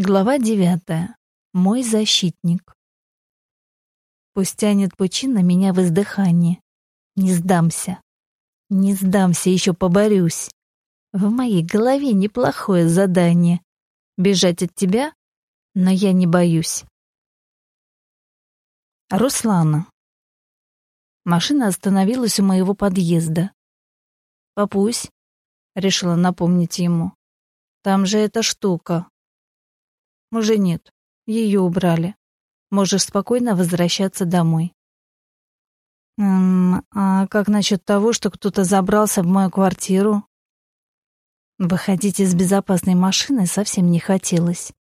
Глава девятая. Мой защитник. Пусть тянет пучина меня в издыхании. Не сдамся. Не сдамся, еще поборюсь. В моей голове неплохое задание. Бежать от тебя, но я не боюсь. Руслана. Машина остановилась у моего подъезда. «Папусь», — решила напомнить ему, — «там же эта штука, уже нет. Ее убрали. Можешь спокойно возвращаться домой. Эм, а как насчет того, что кто-то забрался в мою квартиру? Выходить из безопасной машины совсем не хотелось.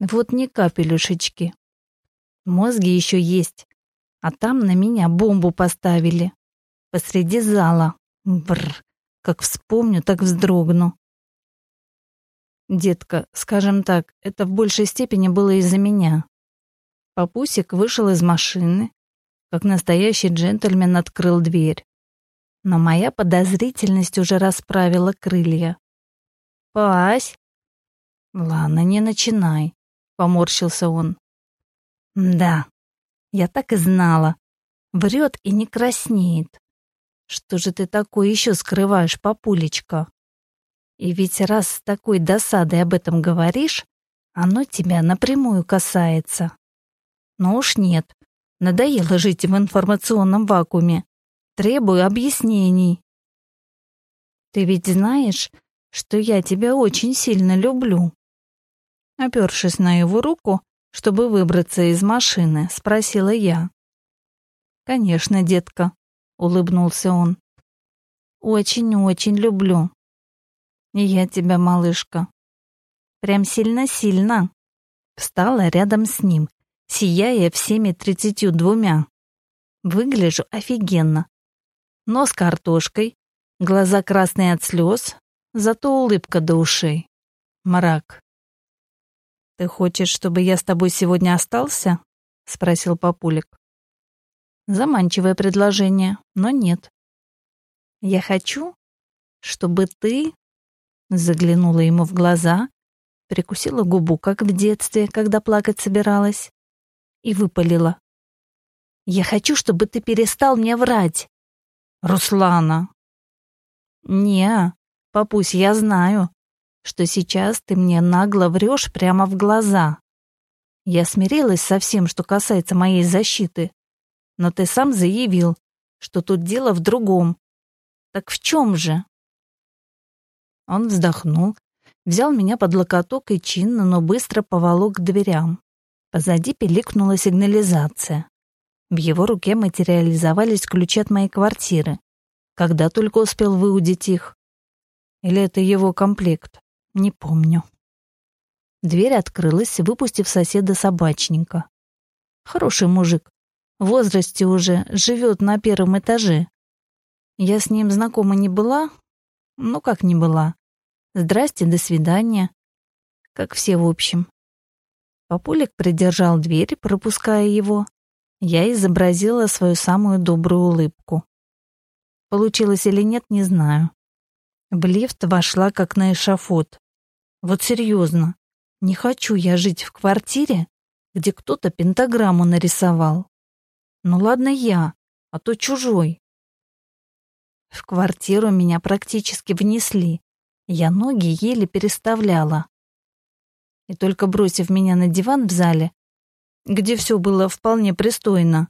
Вот ни капелюшечки. Мозги еще есть, а там на меня бомбу поставили. Посреди зала. Бррр, как вспомню, так вздрогну. Детка, скажем так, это в большей степени было из-за меня. Папусик вышел из машины, как настоящий джентльмен открыл дверь. Но моя подозрительность уже расправила крылья. «Пась!» «Ладно, не начинай», — поморщился он. «Да, я так и знала. Врет и не краснеет. Что же ты такое еще скрываешь, папулечка?» И ведь раз с такой досадой об этом говоришь, оно тебя напрямую касается. Но уж нет, надоело жить в информационном вакууме. Требую объяснений. Ты ведь знаешь, что я тебя очень сильно люблю. Опершись на его руку, чтобы выбраться из машины, спросила я. «Конечно, детка», — улыбнулся он. «Очень-очень люблю. Я тебя, малышка. Прям сильно-сильно. Встала рядом с ним, сияя всеми тридцатью двумя. Выгляжу офигенно. Нос картошкой, глаза красные от слез, зато улыбка до ушей. Мрак. «Ты хочешь, чтобы я с тобой сегодня остался?» — спросил папулик. Заманчивое предложение, но нет. «Я хочу, чтобы ты Заглянула ему в глаза, прикусила губу, как в детстве, когда плакать собиралась, и выпалила. «Я хочу, чтобы ты перестал мне врать!» «Руслана!» «Не, папусь, я знаю, что сейчас ты мне нагло врешь прямо в глаза. Я смирилась со всем, что касается моей защиты, но ты сам заявил, что тут дело в другом. Так в чем же?» Он вздохнул, взял меня под локоток и чинно, но быстро поволок к дверям. Позади пиликнула сигнализация. В его руке материализовались ключи от моей квартиры. Когда только успел выудить их. Или это его комплект? Не помню. Дверь открылась, выпустив соседа-собачника. Хороший мужик. В возрасте уже, живет на первом этаже. Я с ним знакома не была? Ну, как не была. Здрасте, до свидания. Как все в общем. Папулик придержал дверь, пропуская его. Я изобразила свою самую добрую улыбку. Получилось или нет, не знаю. В лифт вошла как на эшафот. Вот серьезно, не хочу я жить в квартире, где кто-то пентаграмму нарисовал. Ну ладно я, а то чужой. В квартиру меня практически внесли. Я ноги еле переставляла. И только бросив меня на диван в зале, где все было вполне пристойно,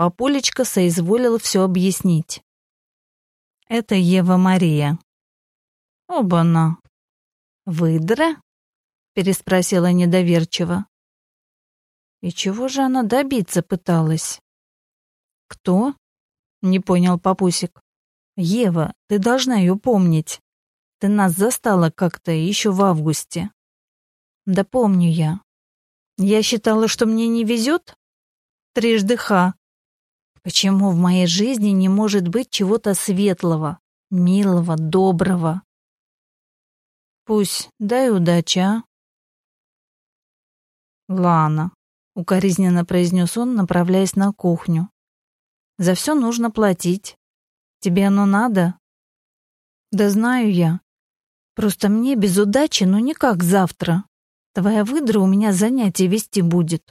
Папулечка соизволила все объяснить. Это Ева Мария. Оба-на. Выдра? Переспросила недоверчиво. И чего же она добиться пыталась? Кто? Не понял папусик. Ева, ты должна ее помнить. Ты нас застала как-то еще в августе. Да помню я. Я считала, что мне не везет? Трижды ха. Почему в моей жизни не может быть чего-то светлого, милого, доброго? Пусть, дай удачи, а? Лана, укоризненно произнес он, направляясь на кухню. За все нужно платить. Тебе оно надо? Да знаю я. Просто мне без удачи, ну никак завтра. Твоя выдра у меня занятие вести будет.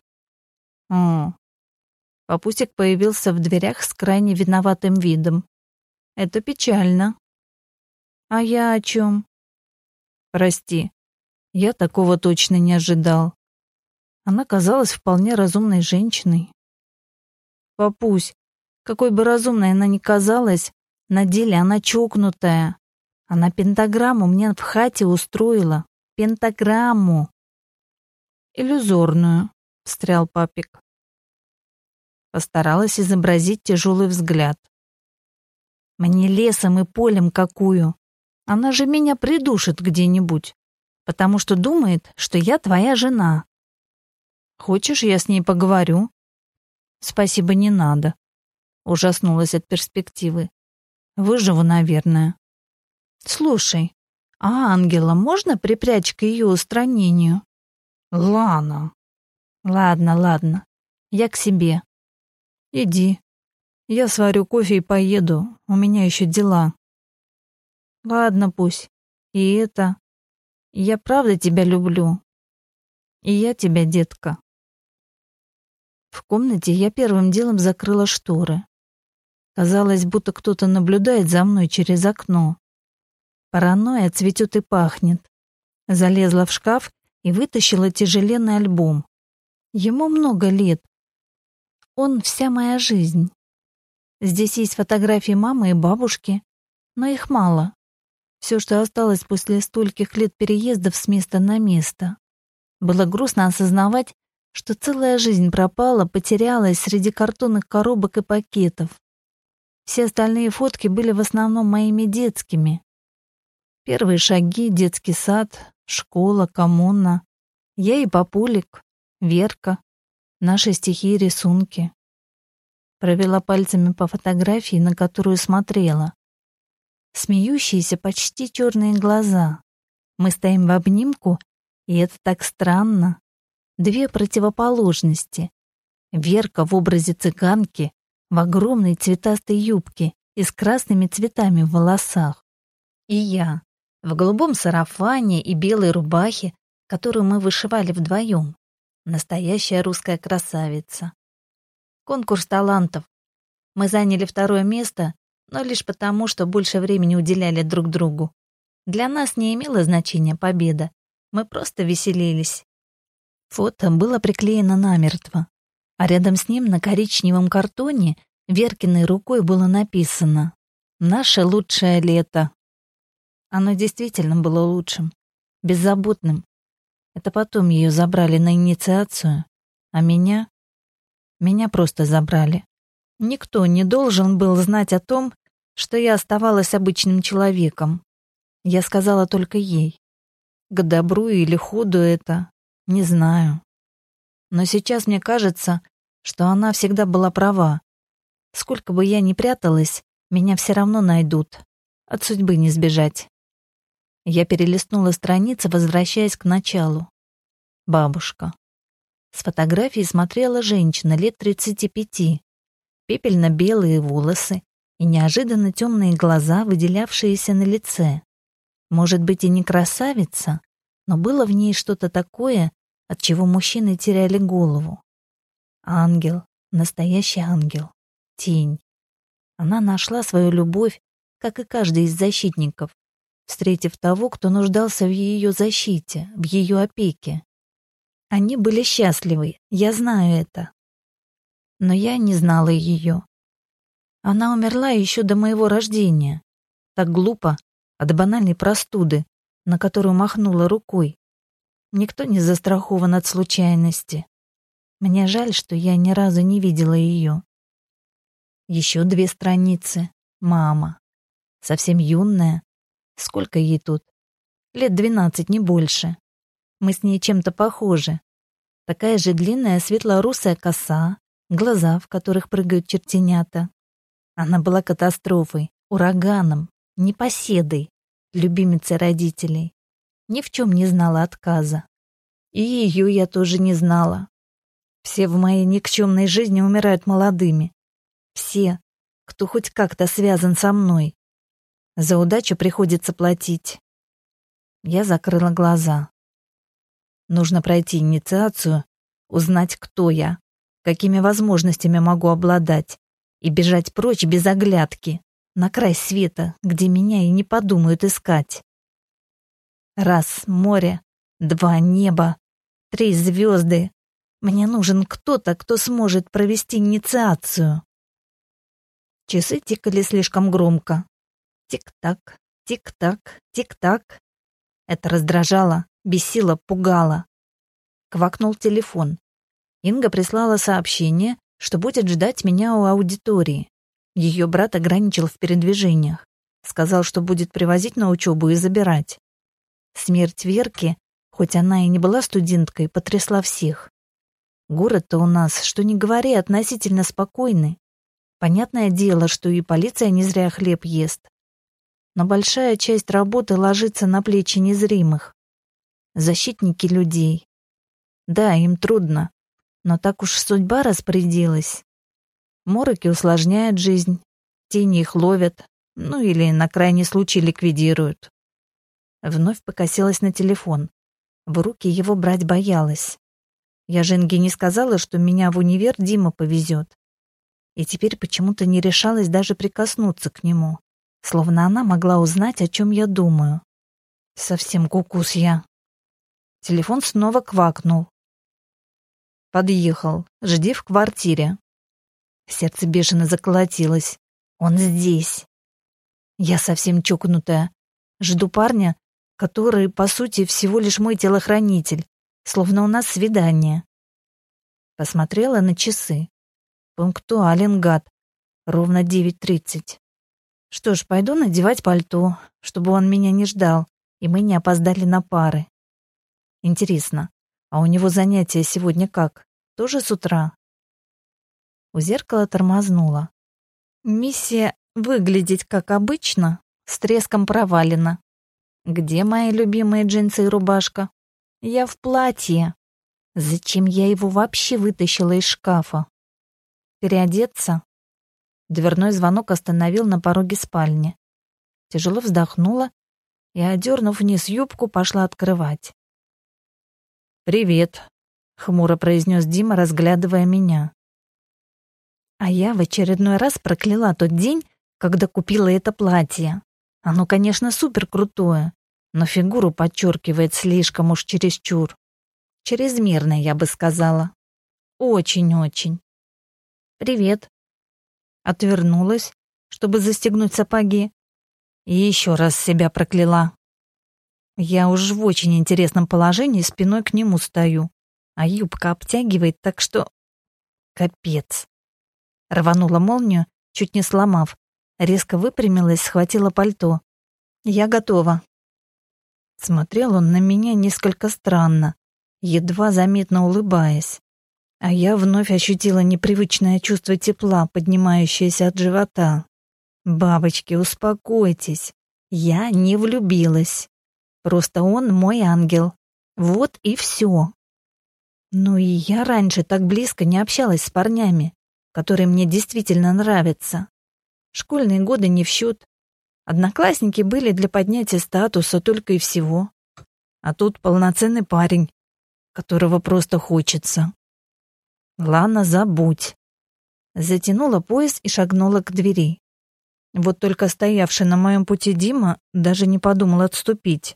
О. Папусик появился в дверях с крайне виноватым видом. Это печально. А я о чем? Прости, я такого точно не ожидал. Она казалась вполне разумной женщиной. Папусь, какой бы разумной она ни казалась, на деле она чокнутая. Она пентаграмму мне в хате устроила. Пентаграмму. Иллюзорную, встрял папик. Постаралась изобразить тяжелый взгляд. Мне лесом и полем какую. Она же меня придушит где-нибудь, потому что думает, что я твоя жена. Хочешь, я с ней поговорю? Спасибо, не надо. Ужаснулась от перспективы. Выживу, наверное. Слушай, а ангела можно припрячь к ее устранению? Лана. Ладно, ладно. Я к себе. Иди. Я сварю кофе и поеду. У меня еще дела. Ладно, пусть. И это... Я правда тебя люблю. И я тебя, детка. В комнате я первым делом закрыла шторы. Казалось, будто кто-то наблюдает за мной через окно. Паранойя цветет и пахнет. Залезла в шкаф и вытащила тяжеленный альбом. Ему много лет. Он вся моя жизнь. Здесь есть фотографии мамы и бабушки, но их мало. Все, что осталось после стольких лет переездов с места на место. Было грустно осознавать, что целая жизнь пропала, потерялась среди картонных коробок и пакетов. Все остальные фотки были в основном моими детскими. Первые шаги, детский сад, школа, коммуна. Я и папулик, Верка, наши стихи и рисунки. Провела пальцами по фотографии, на которую смотрела. Смеющиеся почти черные глаза. Мы стоим в обнимку, и это так странно две противоположности. Верка в образе цыганки в огромной цветастой юбке и с красными цветами в волосах. И я в голубом сарафане и белой рубахе, которую мы вышивали вдвоем. Настоящая русская красавица. Конкурс талантов. Мы заняли второе место, но лишь потому, что больше времени уделяли друг другу. Для нас не имело значения победа. Мы просто веселились. Фото было приклеено намертво, а рядом с ним на коричневом картоне Веркиной рукой было написано «Наше лучшее лето». Оно действительно было лучшим, беззаботным. Это потом ее забрали на инициацию, а меня... Меня просто забрали. Никто не должен был знать о том, что я оставалась обычным человеком. Я сказала только ей. К добру или худу это, не знаю. Но сейчас мне кажется, что она всегда была права. Сколько бы я ни пряталась, меня все равно найдут. От судьбы не сбежать. Я перелистнула страницы, возвращаясь к началу. Бабушка. С фотографии смотрела женщина лет 35. Пепельно-белые волосы и неожиданно темные глаза, выделявшиеся на лице. Может быть, и не красавица, но было в ней что-то такое, от чего мужчины теряли голову. Ангел, настоящий ангел, тень. Она нашла свою любовь, как и каждый из защитников, встретив того, кто нуждался в ее защите, в ее опеке. Они были счастливы, я знаю это. Но я не знала ее. Она умерла еще до моего рождения. Так глупо, от банальной простуды, на которую махнула рукой. Никто не застрахован от случайности. Мне жаль, что я ни разу не видела ее. Еще две страницы. Мама. Совсем юная. Сколько ей тут? Лет двенадцать, не больше. Мы с ней чем-то похожи. Такая же длинная светло-русая коса, глаза, в которых прыгают чертенята. Она была катастрофой, ураганом, непоседой, любимицей родителей ни в чем не знала отказа. И ее я тоже не знала. Все в моей никчемной жизни умирают молодыми. Все, кто хоть как-то связан со мной. За удачу приходится платить. Я закрыла глаза. Нужно пройти инициацию, узнать, кто я, какими возможностями могу обладать, и бежать прочь без оглядки, на край света, где меня и не подумают искать. Раз — море, два — небо, три — звезды. Мне нужен кто-то, кто сможет провести инициацию. Часы тикали слишком громко. Тик-так, тик-так, тик-так. Это раздражало, бесило, пугало. Квакнул телефон. Инга прислала сообщение, что будет ждать меня у аудитории. Ее брат ограничил в передвижениях. Сказал, что будет привозить на учебу и забирать. Смерть Верки, хоть она и не была студенткой, потрясла всех. Город-то у нас, что ни говори, относительно спокойный. Понятное дело, что и полиция не зря хлеб ест. Но большая часть работы ложится на плечи незримых. Защитники людей. Да, им трудно, но так уж судьба распорядилась. Мороки усложняют жизнь, тени их ловят, ну или на крайний случай ликвидируют. Вновь покосилась на телефон. В руки его брать боялась. Я Женге не сказала, что меня в универ Дима повезет и теперь почему-то не решалась даже прикоснуться к нему, словно она могла узнать, о чем я думаю. Совсем кукус я. Телефон снова квакнул. Подъехал. Жди в квартире. Сердце бешено заколотилось. Он здесь. Я совсем чокнутая. Жду парня, который, по сути, всего лишь мой телохранитель, словно у нас свидание. Посмотрела на часы. Пунктуален, гад. Ровно 9.30. Что ж, пойду надевать пальто, чтобы он меня не ждал, и мы не опоздали на пары. Интересно, а у него занятия сегодня как? Тоже с утра? У зеркала тормознула. Миссия выглядеть как обычно с треском провалена. Где мои любимые джинсы и рубашка? Я в платье. Зачем я его вообще вытащила из шкафа? Переодеться? Дверной звонок остановил на пороге спальни. Тяжело вздохнула и, одернув вниз юбку, пошла открывать. «Привет», — хмуро произнес Дима, разглядывая меня. А я в очередной раз прокляла тот день, когда купила это платье. Оно, конечно, супер крутое, но фигуру подчеркивает слишком уж чересчур. Чрезмерно, я бы сказала. Очень-очень. «Привет». Отвернулась, чтобы застегнуть сапоги. И еще раз себя прокляла. Я уж в очень интересном положении спиной к нему стою, а юбка обтягивает, так что... Капец. Рванула молнию, чуть не сломав. Резко выпрямилась, схватила пальто. Я готова. Смотрел он на меня несколько странно, едва заметно улыбаясь. А я вновь ощутила непривычное чувство тепла, поднимающееся от живота. «Бабочки, успокойтесь. Я не влюбилась. Просто он мой ангел. Вот и все». Ну и я раньше так близко не общалась с парнями, которые мне действительно нравятся. Школьные годы не в счет. Одноклассники были для поднятия статуса только и всего. А тут полноценный парень, которого просто хочется. Лана, забудь. Затянула пояс и шагнула к двери. Вот только стоявший на моем пути Дима даже не подумал отступить.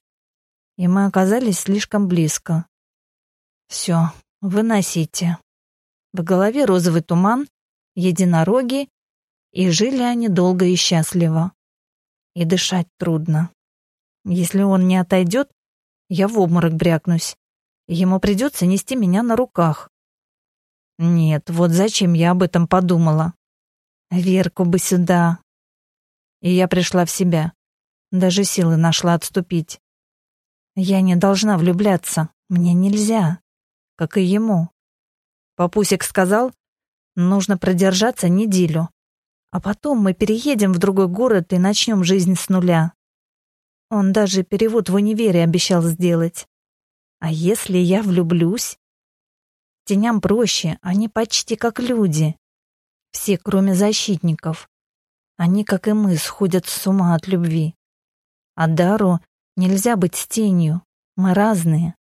И мы оказались слишком близко. Все, выносите. В голове розовый туман, единороги, и жили они долго и счастливо. И дышать трудно. Если он не отойдет, я в обморок брякнусь. Ему придется нести меня на руках. Нет, вот зачем я об этом подумала? Верку бы сюда. И я пришла в себя. Даже силы нашла отступить. Я не должна влюбляться. Мне нельзя. Как и ему. Папусик сказал, нужно продержаться неделю. А потом мы переедем в другой город и начнем жизнь с нуля. Он даже перевод в универе обещал сделать. А если я влюблюсь? Теням проще, они почти как люди. Все, кроме защитников. Они, как и мы, сходят с ума от любви. А Дару нельзя быть с тенью. Мы разные.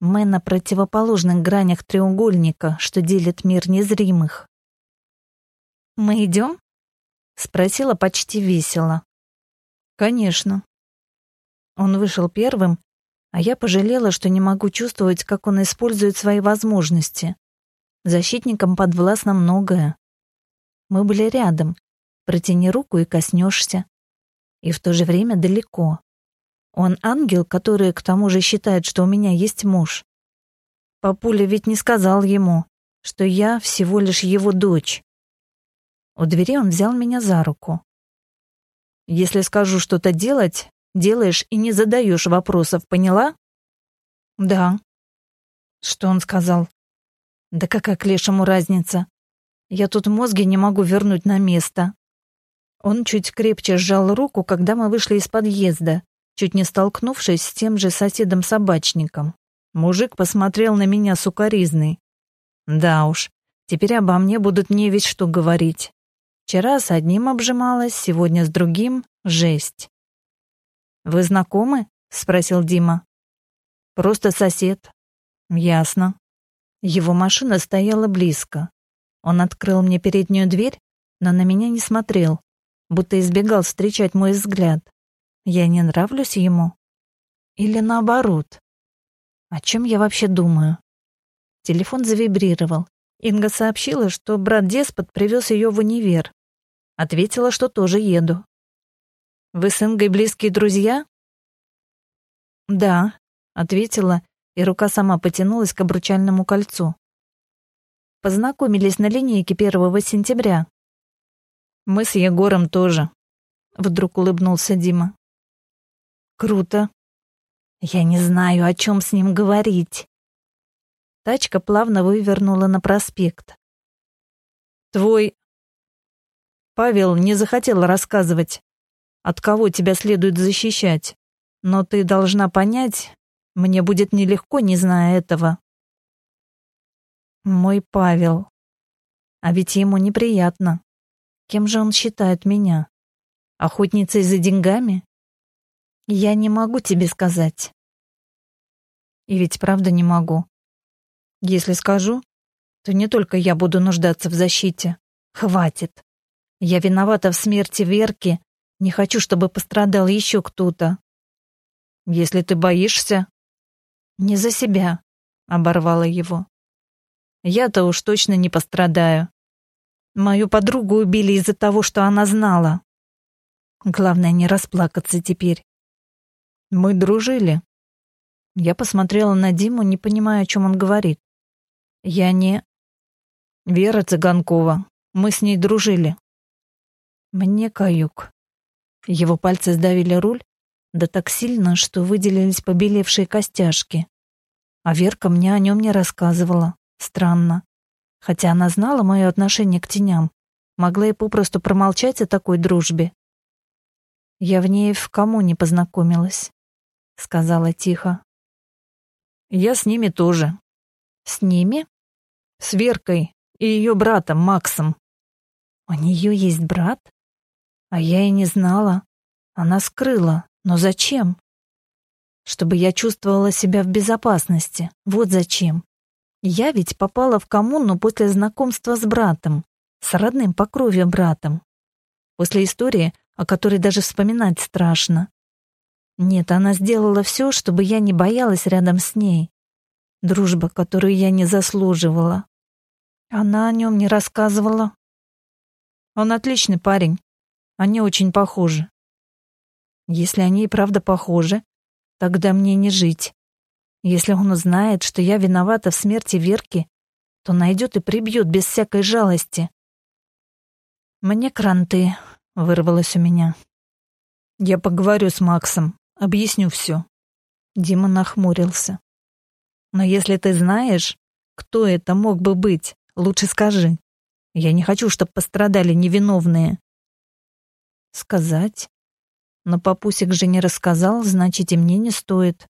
Мы на противоположных гранях треугольника, что делит мир незримых. «Мы идем?» — спросила почти весело. «Конечно». Он вышел первым, а я пожалела, что не могу чувствовать, как он использует свои возможности. Защитникам подвластно многое. Мы были рядом. Протяни руку и коснешься. И в то же время далеко. Он ангел, который к тому же считает, что у меня есть муж. Папуля ведь не сказал ему, что я всего лишь его дочь. У двери он взял меня за руку. Если скажу что-то делать, делаешь и не задаешь вопросов, поняла? Да. Что он сказал? Да какая к лешему разница? Я тут мозги не могу вернуть на место. Он чуть крепче сжал руку, когда мы вышли из подъезда, чуть не столкнувшись с тем же соседом-собачником. Мужик посмотрел на меня сукоризный. Да уж, теперь обо мне будут не ведь что говорить. Вчера с одним обжималась, сегодня с другим — жесть. «Вы знакомы?» — спросил Дима. «Просто сосед». «Ясно». Его машина стояла близко. Он открыл мне переднюю дверь, но на меня не смотрел, будто избегал встречать мой взгляд. Я не нравлюсь ему? Или наоборот? О чем я вообще думаю? Телефон завибрировал. Инга сообщила, что брат-деспот привез ее в универ. Ответила, что тоже еду. «Вы с Ингой близкие друзья?» «Да», — ответила, и рука сама потянулась к обручальному кольцу. Познакомились на линейке первого сентября. Мы с Егором тоже. Вдруг улыбнулся Дима. Круто. Я не знаю, о чем с ним говорить. Тачка плавно вывернула на проспект. Твой... Павел не захотел рассказывать, от кого тебя следует защищать. Но ты должна понять, мне будет нелегко, не зная этого. Мой Павел. А ведь ему неприятно. Кем же он считает меня? Охотницей за деньгами? Я не могу тебе сказать. И ведь правда не могу. Если скажу, то не только я буду нуждаться в защите. Хватит. Я виновата в смерти Верки. Не хочу, чтобы пострадал еще кто-то. Если ты боишься... Не за себя, оборвала его. Я-то уж точно не пострадаю. Мою подругу убили из-за того, что она знала. Главное, не расплакаться теперь. Мы дружили. Я посмотрела на Диму, не понимая, о чем он говорит. Я не... Вера Цыганкова. Мы с ней дружили. Мне каюк. Его пальцы сдавили руль, да так сильно, что выделились побелевшие костяшки. А Верка мне о нем не рассказывала. Странно. Хотя она знала мое отношение к теням, могла и попросту промолчать о такой дружбе. Я в ней в кому не познакомилась сказала тихо. Я с ними тоже. С ними? С Веркой и ее братом Максом. У нее есть брат? А я и не знала. Она скрыла. Но зачем? Чтобы я чувствовала себя в безопасности. Вот зачем. Я ведь попала в коммуну после знакомства с братом, с родным по крови братом. После истории, о которой даже вспоминать страшно. Нет, она сделала все, чтобы я не боялась рядом с ней. Дружба, которую я не заслуживала. Она о нем не рассказывала. Он отличный парень. Они очень похожи. Если они и правда похожи, тогда мне не жить. Если он узнает, что я виновата в смерти Верки, то найдет и прибьет без всякой жалости. «Мне кранты», — вырвалось у меня. «Я поговорю с Максом», Объясню все. Дима нахмурился. Но если ты знаешь, кто это мог бы быть, лучше скажи. Я не хочу, чтобы пострадали невиновные. Сказать? Но папусик же не рассказал, значит, и мне не стоит.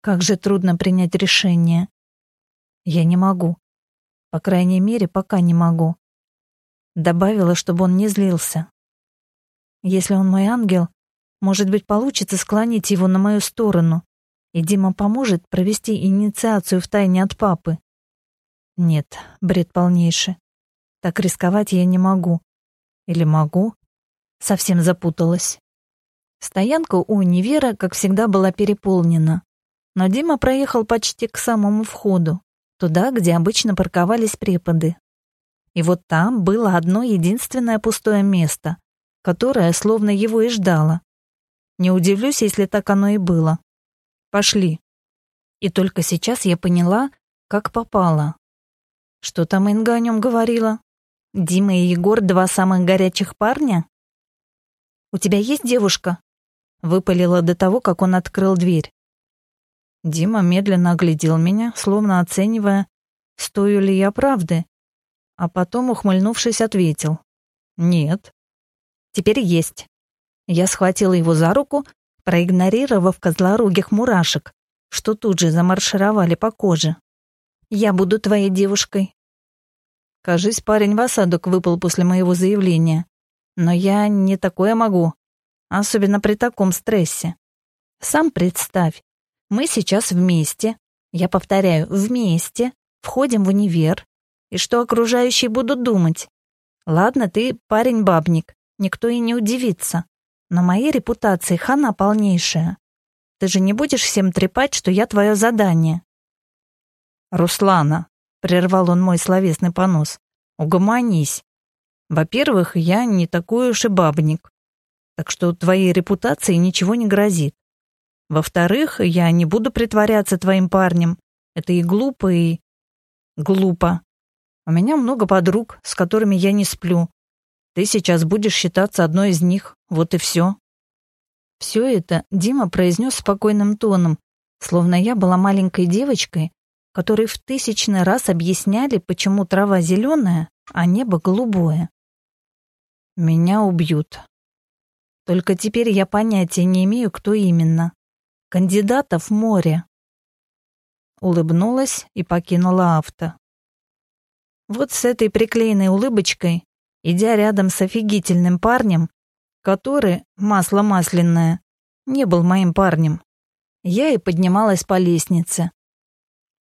Как же трудно принять решение. Я не могу. По крайней мере, пока не могу. Добавила, чтобы он не злился. Если он мой ангел, может быть, получится склонить его на мою сторону. и Дима поможет провести инициацию в тайне от папы. Нет, бред полнейший. Так рисковать я не могу. Или могу? Совсем запуталась. Стоянка у универа, как всегда, была переполнена. Но Дима проехал почти к самому входу, туда, где обычно парковались преподы. И вот там было одно единственное пустое место, которое словно его и ждало. Не удивлюсь, если так оно и было. Пошли. И только сейчас я поняла, как попала. Что там Инга о нем говорила? Дима и Егор — два самых горячих парня? «У тебя есть девушка?» Выпалила до того, как он открыл дверь. Дима медленно оглядел меня, словно оценивая, стою ли я правды, а потом, ухмыльнувшись, ответил. «Нет». «Теперь есть». Я схватила его за руку, проигнорировав козлорогих мурашек, что тут же замаршировали по коже. «Я буду твоей девушкой». Кажись, парень в осадок выпал после моего заявления. Но я не такое могу, особенно при таком стрессе. Сам представь, мы сейчас вместе, я повторяю, вместе, входим в универ, и что окружающие будут думать? Ладно, ты парень-бабник, никто и не удивится, но моей репутации хана полнейшая. Ты же не будешь всем трепать, что я твое задание. Руслана, прервал он мой словесный понос. Угомонись. Во-первых, я не такой уж и бабник, так что твоей репутации ничего не грозит. Во-вторых, я не буду притворяться твоим парнем. Это и глупо, и... Глупо. У меня много подруг, с которыми я не сплю. Ты сейчас будешь считаться одной из них, вот и все. Все это Дима произнес спокойным тоном, словно я была маленькой девочкой, которые в тысячный раз объясняли, почему трава зеленая, а небо голубое. Меня убьют. Только теперь я понятия не имею, кто именно. Кандидатов море. Улыбнулась и покинула авто. Вот с этой приклеенной улыбочкой, идя рядом с офигительным парнем, который, масло масляное, не был моим парнем, я и поднималась по лестнице,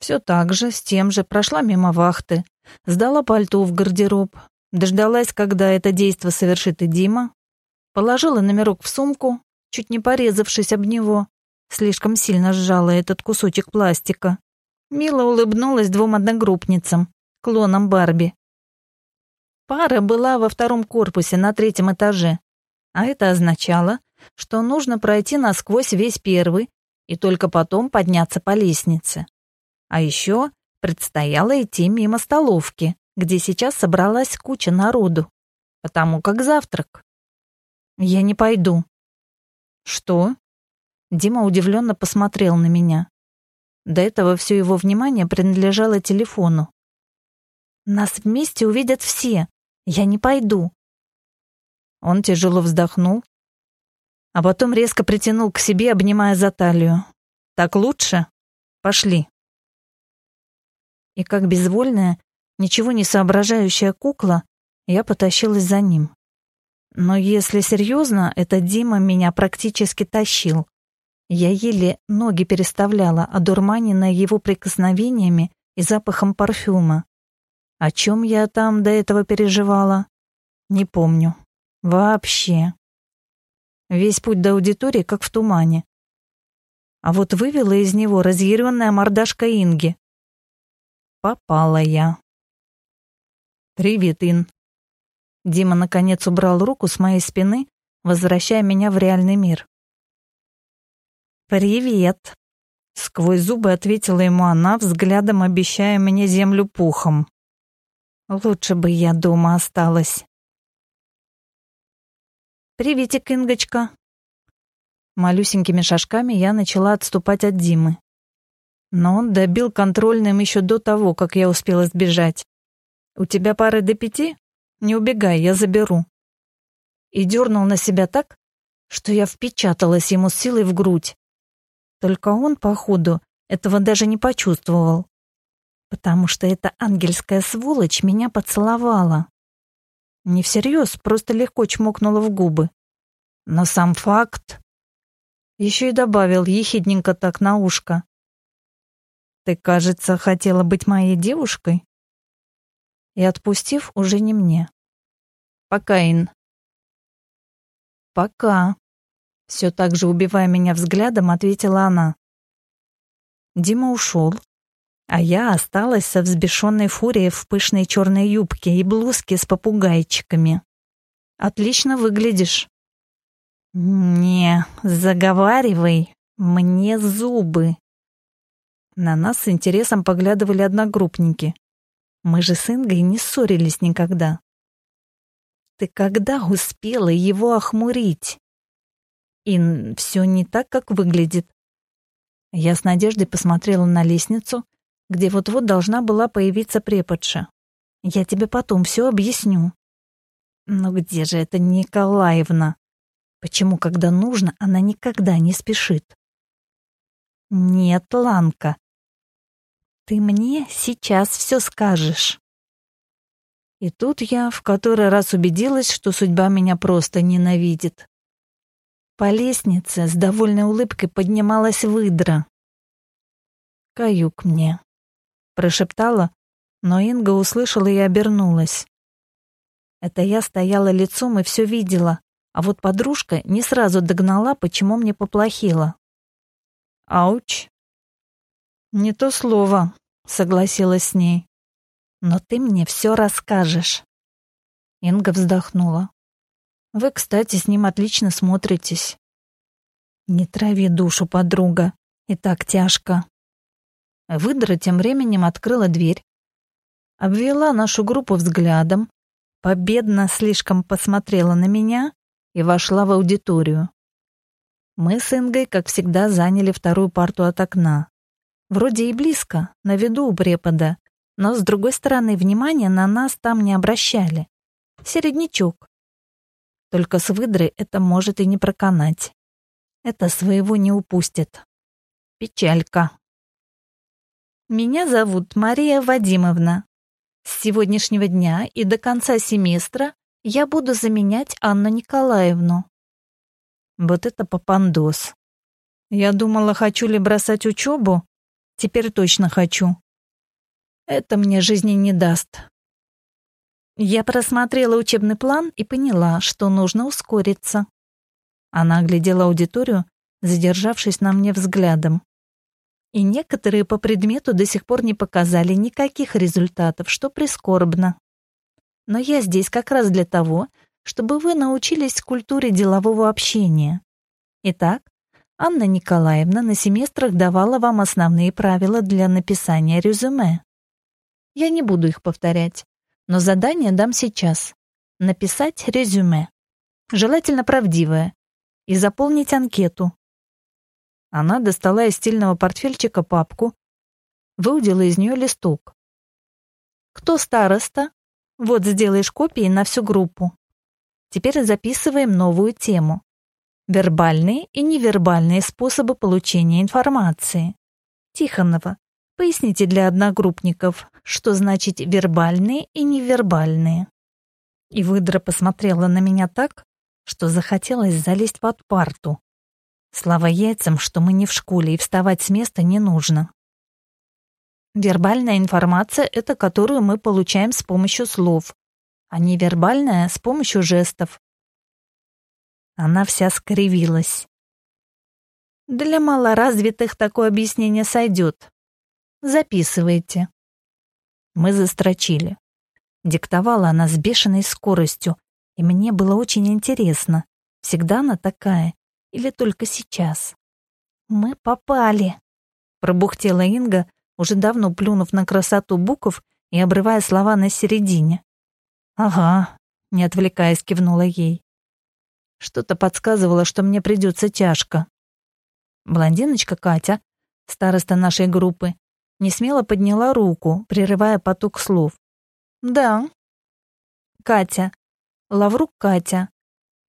все так же, с тем же, прошла мимо вахты, сдала пальто в гардероб, дождалась, когда это действо совершит и Дима, положила номерок в сумку, чуть не порезавшись об него, слишком сильно сжала этот кусочек пластика. Мило улыбнулась двум одногруппницам, клонам Барби. Пара была во втором корпусе на третьем этаже, а это означало, что нужно пройти насквозь весь первый и только потом подняться по лестнице. А еще предстояло идти мимо столовки, где сейчас собралась куча народу, потому как завтрак. Я не пойду. Что? Дима удивленно посмотрел на меня. До этого все его внимание принадлежало телефону. Нас вместе увидят все. Я не пойду. Он тяжело вздохнул, а потом резко притянул к себе, обнимая за талию. Так лучше? Пошли и как безвольная, ничего не соображающая кукла, я потащилась за ним. Но если серьезно, это Дима меня практически тащил. Я еле ноги переставляла, одурманенная его прикосновениями и запахом парфюма. О чем я там до этого переживала? Не помню. Вообще. Весь путь до аудитории как в тумане. А вот вывела из него разъяренная мордашка Инги, Попала я. «Привет, Ин». Дима наконец убрал руку с моей спины, возвращая меня в реальный мир. «Привет», — сквозь зубы ответила ему она, взглядом обещая мне землю пухом. «Лучше бы я дома осталась». «Приветик, Ингочка». Малюсенькими шажками я начала отступать от Димы но он добил контрольным еще до того, как я успела сбежать. «У тебя пары до пяти? Не убегай, я заберу». И дернул на себя так, что я впечаталась ему силой в грудь. Только он, походу, этого даже не почувствовал, потому что эта ангельская сволочь меня поцеловала. Не всерьез, просто легко чмокнула в губы. Но сам факт... Еще и добавил ехидненько так на ушко. «Ты, кажется, хотела быть моей девушкой?» И отпустив, уже не мне. «Пока, Ин». «Пока», — все так же убивая меня взглядом, ответила она. Дима ушел, а я осталась со взбешенной фурией в пышной черной юбке и блузке с попугайчиками. «Отлично выглядишь». «Не, заговаривай, мне зубы». На нас с интересом поглядывали одногруппники. Мы же с Ингой не ссорились никогда. «Ты когда успела его охмурить?» «Ин, все не так, как выглядит». Я с надеждой посмотрела на лестницу, где вот-вот должна была появиться преподша. «Я тебе потом все объясню». «Но где же это Николаевна?» Почему, когда нужно, она никогда не спешит? Нет, Ланка. Ты мне сейчас все скажешь. И тут я в который раз убедилась, что судьба меня просто ненавидит. По лестнице с довольной улыбкой поднималась выдра. «Каюк мне», — прошептала, но Инга услышала и обернулась. Это я стояла лицом и все видела, а вот подружка не сразу догнала, почему мне поплохело. «Ауч!» «Не то слово», — согласилась с ней. «Но ты мне все расскажешь». Инга вздохнула. «Вы, кстати, с ним отлично смотритесь». «Не трави душу, подруга, и так тяжко». Выдра тем временем открыла дверь, обвела нашу группу взглядом, победно слишком посмотрела на меня и вошла в аудиторию. Мы с Ингой, как всегда, заняли вторую парту от окна. Вроде и близко, на виду у препода, но, с другой стороны, внимания на нас там не обращали. Середнячок. Только с выдрой это может и не проканать. Это своего не упустит. Печалька. Меня зовут Мария Вадимовна. С сегодняшнего дня и до конца семестра я буду заменять Анну Николаевну. Вот это попандос. Я думала, хочу ли бросать учебу. Теперь точно хочу. Это мне жизни не даст. Я просмотрела учебный план и поняла, что нужно ускориться. Она оглядела аудиторию, задержавшись на мне взглядом. И некоторые по предмету до сих пор не показали никаких результатов, что прискорбно. Но я здесь как раз для того, чтобы вы научились культуре делового общения. Итак, Анна Николаевна на семестрах давала вам основные правила для написания резюме. Я не буду их повторять, но задание дам сейчас. Написать резюме. Желательно правдивое. И заполнить анкету. Она достала из стильного портфельчика папку, выудила из нее листок. Кто староста? Вот сделаешь копии на всю группу. Теперь записываем новую тему. Вербальные и невербальные способы получения информации. Тихонова, поясните для одногруппников, что значит вербальные и невербальные. И выдра посмотрела на меня так, что захотелось залезть под парту. Слава яйцам, что мы не в школе и вставать с места не нужно. Вербальная информация — это которую мы получаем с помощью слов, а невербальная — с помощью жестов. Она вся скривилась. Для малоразвитых такое объяснение сойдет. Записывайте. Мы застрочили. Диктовала она с бешеной скоростью, и мне было очень интересно, всегда она такая или только сейчас. Мы попали, пробухтела Инга, уже давно плюнув на красоту букв и обрывая слова на середине. «Ага», — не отвлекаясь, кивнула ей. Что-то подсказывало, что мне придется тяжко. Блондиночка Катя, староста нашей группы, не смело подняла руку, прерывая поток слов. «Да». «Катя. Лаврук Катя.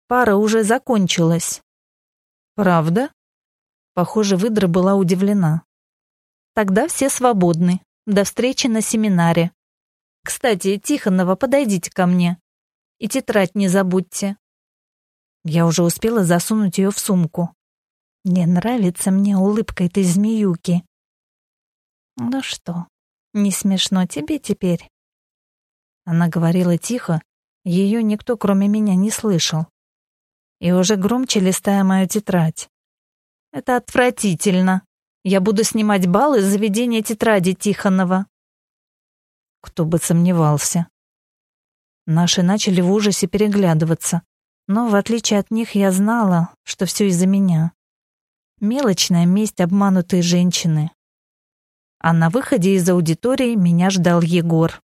Пара уже закончилась». «Правда?» Похоже, выдра была удивлена. Тогда все свободны. До встречи на семинаре. Кстати, Тихонова, подойдите ко мне. И тетрадь не забудьте. Я уже успела засунуть ее в сумку. Не нравится мне улыбка этой змеюки. Ну что, не смешно тебе теперь? Она говорила тихо, ее никто, кроме меня, не слышал. И уже громче листая мою тетрадь. Это отвратительно. Я буду снимать баллы с заведения тетради Тихонова. Кто бы сомневался. Наши начали в ужасе переглядываться, но в отличие от них я знала, что все из-за меня. Мелочная месть обманутой женщины. А на выходе из аудитории меня ждал Егор.